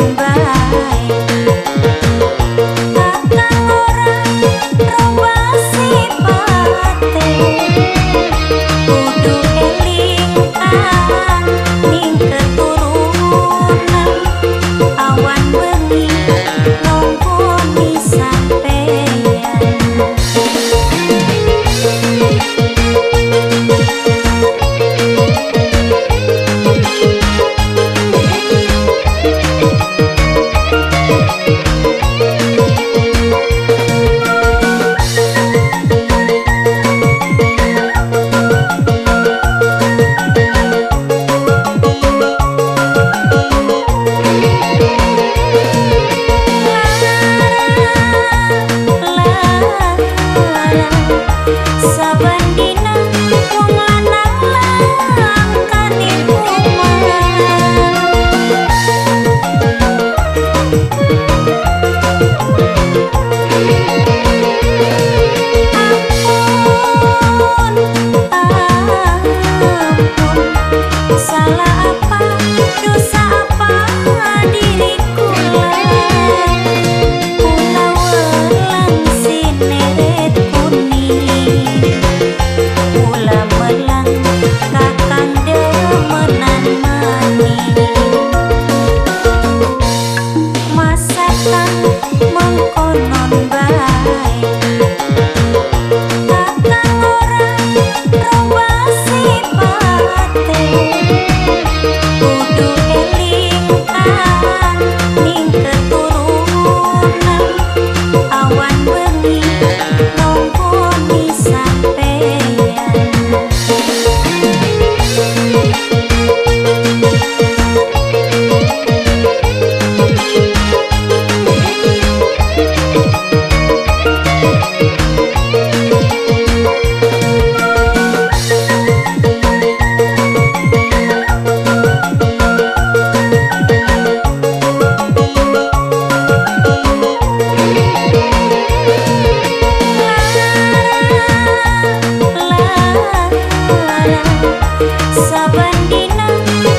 Kudu saben dina